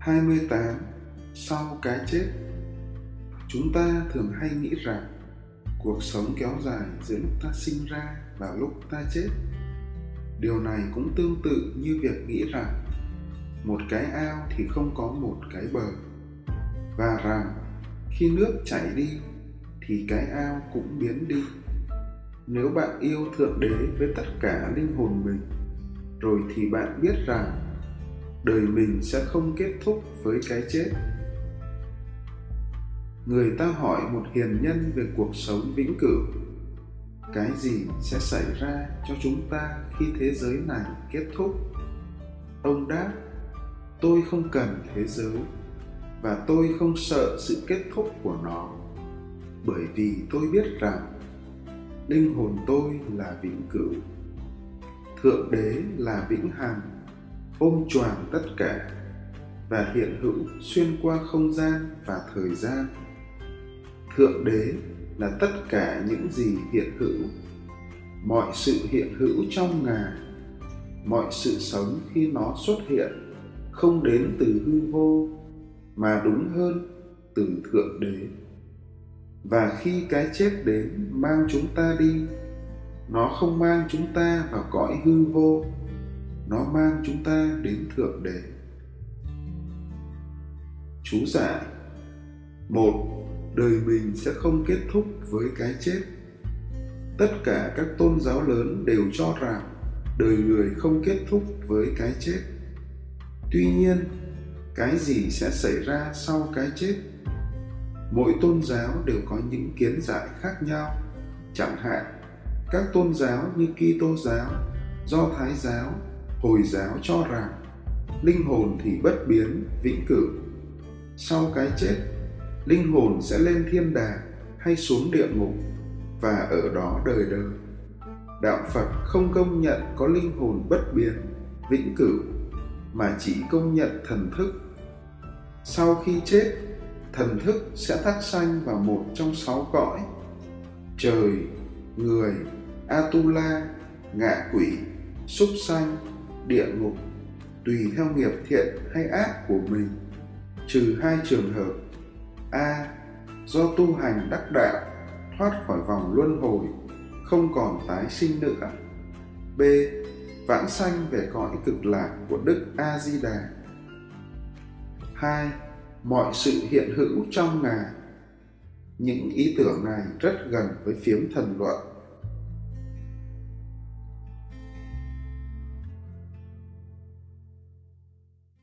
28. Sau cái chết Chúng ta thường hay nghĩ rằng cuộc sống kéo dài giữa lúc ta sinh ra và lúc ta chết. Điều này cũng tương tự như việc nghĩ rằng một cái ao thì không có một cái bờ và rằng khi nước chảy đi thì cái ao cũng biến đi. Nếu bạn yêu Thượng Đế với tất cả linh hồn mình, rồi thì bạn biết rằng đời mình sẽ không kết thúc với cái chết. Người ta hỏi một hiền nhân về cuộc sống vĩnh cửu, cái gì sẽ xảy ra cho chúng ta khi thế giới này kết thúc? Ông đáp, tôi không cần thế giới và tôi không sợ sự kết thúc của nó, bởi vì tôi biết rằng linh hồn tôi là vĩnh cửu, thượng đế là vĩnh hằng ôm choàng tất cả và hiện hữu xuyên qua không gian và thời gian. Thượng đế là tất cả những gì hiện hữu. Mọi sự hiện hữu trong ngài, mọi sự sống khi nó xuất hiện không đến từ hư vô mà đúng hơn từ thượng đế. Và khi cái chết đến mang chúng ta đi, nó không mang chúng ta vào cõi hư vô nó mang chúng ta đến thượng đế. Chú giải một, đời mình sẽ không kết thúc với cái chết. Tất cả các tôn giáo lớn đều cho rằng đời người không kết thúc với cái chết. Tuy nhiên, cái gì sẽ xảy ra sau cái chết? Mỗi tôn giáo đều có những kiến giải khác nhau. Chẳng hạn, các tôn giáo như kitô giáo, do thái giáo hồi giáo cho rằng linh hồn thì bất biến, vĩnh cửu. Sau cái chết, linh hồn sẽ lên thiên đàng hay xuống địa ngục và ở đó đời đời. Đạo phật không công nhận có linh hồn bất biến, vĩnh cửu, mà chỉ công nhận thần thức. Sau khi chết, thần thức sẽ thác sanh vào một trong sáu cõi trời, người, atula, ngạ quỷ, súc sanh địa ngục, tùy theo nghiệp thiện hay ác của mình, trừ hai trường hợp. A, do tu hành đắc đạo, thoát khỏi vòng luân hồi, không còn tái sinh nữa. B, vãng sanh về cõi cực lạc của đức a di đà 2. mọi sự hiện hữu trong ngài. Những ý tưởng này rất gần với phiếm thần luận.